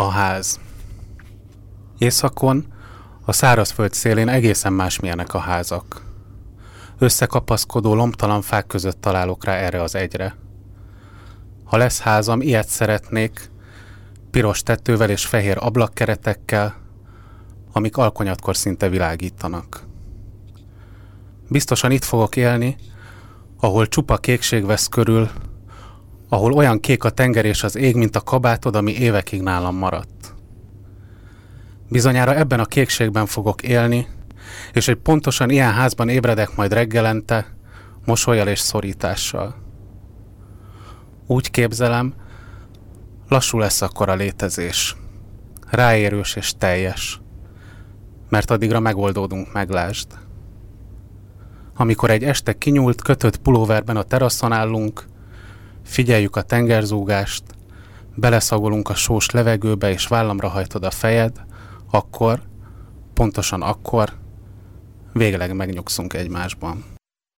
A ház. Északon, a szárazföld szélén egészen másmilyenek a házak. Összekapaszkodó lomtalan fák között találok rá erre az egyre. Ha lesz házam, ilyet szeretnék, piros tetővel és fehér ablakkeretekkel, amik alkonyatkor szinte világítanak. Biztosan itt fogok élni, ahol csupa kékség vesz körül, ahol olyan kék a tenger és az ég, mint a kabátod, ami évekig nálam maradt. Bizonyára ebben a kékségben fogok élni, és egy pontosan ilyen házban ébredek majd reggelente, mosolyal és szorítással. Úgy képzelem, lassú lesz akkor a létezés. Ráérős és teljes. Mert addigra megoldódunk, meglásd. Amikor egy este kinyúlt, kötött pulóverben a teraszon állunk, figyeljük a tengerzúgást, beleszagolunk a sós levegőbe, és vállamra hajtod a fejed, akkor, pontosan akkor végleg megnyugszunk egymásban.